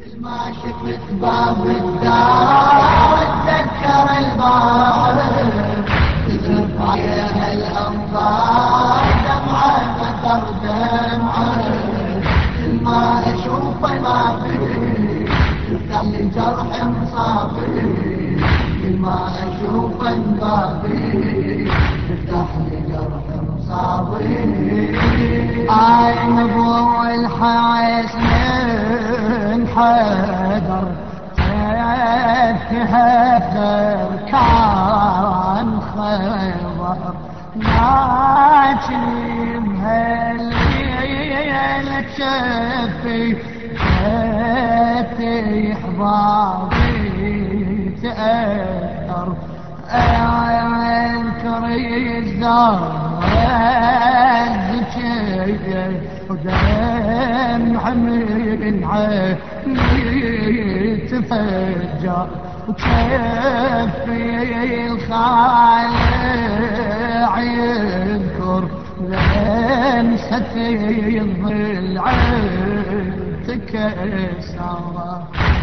ما شفت باب الدار اتذكر الباب تزرف عليها الانظار دمعة قطر دمعة ما أشوف ما في تخلي جرح مصابي ما أشوف بابي تفتح لي جرح مصابي اي نبو الحيس من حدر تهدر كان خبر ناجي بهالليلة شفي شفي حبابي تأثر. أذكر يزدار ودمع من عيني تفجر وكفي الخالع يذكر لمسة الضلع تكسر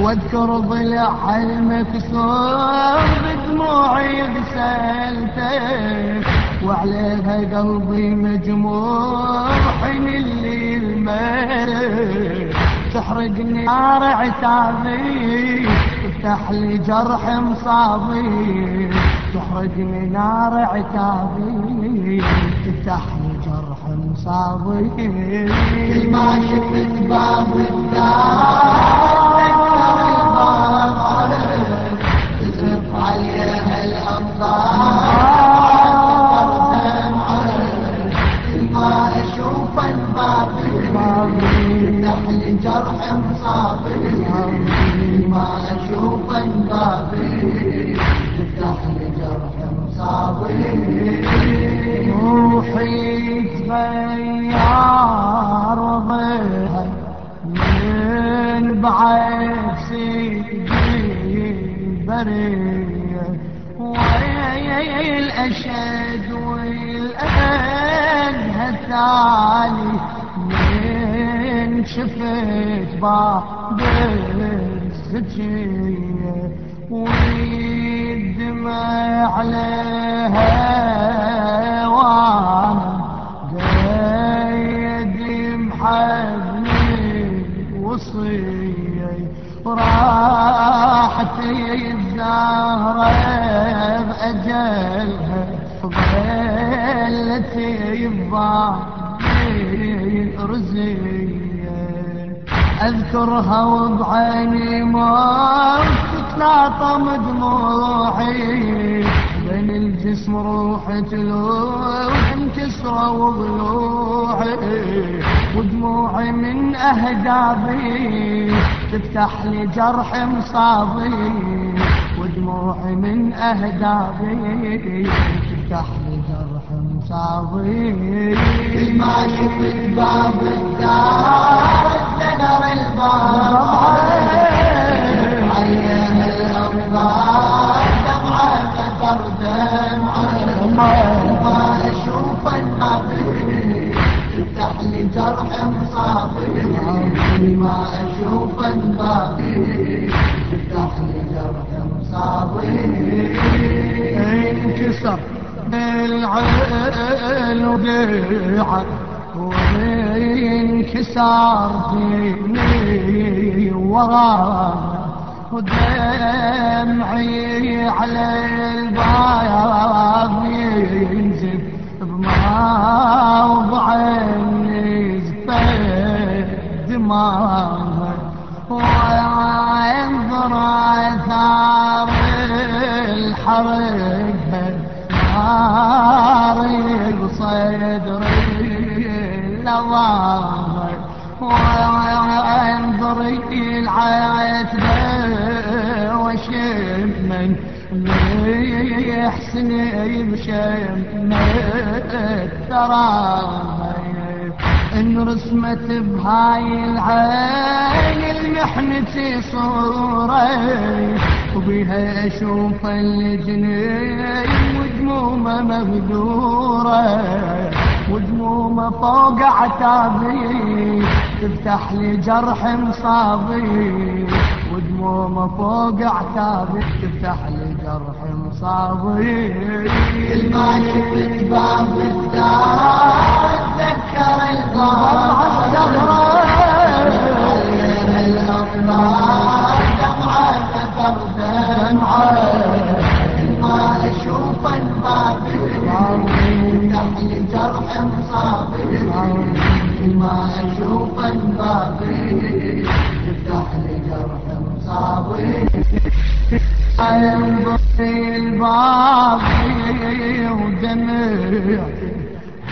واذكر ضلع المكسور بدموعي غسلته وعليها قلبي مجموح من الليل مر تحرقني نار عتابي تفتح لي جرح مصابي. تحرقني نار عتابي تفتح لي جرح مصابي. كل ما شفت باب الدار. تزرف عليها الأمطار جرح مصابي ما أشوف بابي تفتح لي جرح مصابي روحي تغير ضيها من بعد سيدي بريه ويا الاشد والأد هالثاني شفت باب الزكية والدمع عليها وأنا قيد محبني وصية راحت الزهرة بأجلها فضلت يبضعني رزية أذكرها وبعيني موت تتلاطم دموعي بين الجسم روحي تلوح انكسرة وضلوعي ودموعي من اهدابي تفتح لي جرح مصابي. ودموعي من اهدابي تفتح لي جرح مصابي. ما شفت لي جرح مصابي ما أشوف النبي تفتح لي جرح مصابي انكسر العين وقيعة وانكسار فيني وراء ودمعي على الباب ينزف دماغه وينظر اثار الحرب طارق صدري النظامر وانظري العتبة وشمن يحسن بشم الترامر أن رسمت بهاي العين المحنة صورة وبها أشوف الجنين ودمومه مغدورة ودمومه فوق عتابي تفتح لي جرح مصابي. ودمومه فوق عتابي تفتح لي جرح مصابي. المالك باب الدار تذكر الظهر الدهر الأمطار دمعة دمعة ما أشوف الباب تفتح لي جرح مصابي ما أشوف الباب تفتح لي جرح مصابي ينظر الباب ودمع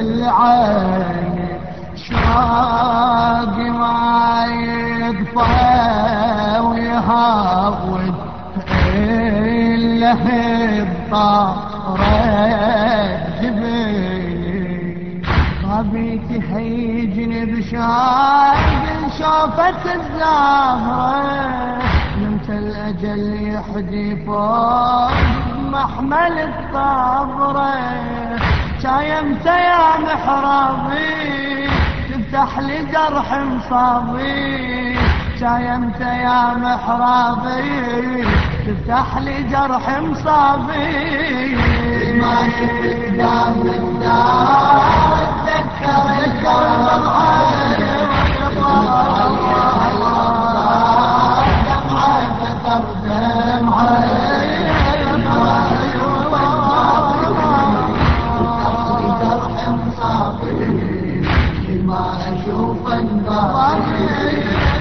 العين شاقي ما يطفى ويهاود اللهب طارت جبين غبيت هيجني بشاق شافت الزهرة نمت الأجل يحدي فوق محمل الطبرة شايمت يا محرابي تفتح لي جرح مصابي. شايمت يا محرابي تفتح لي جرح مصابي. ما شفت دام الدار. Thank you.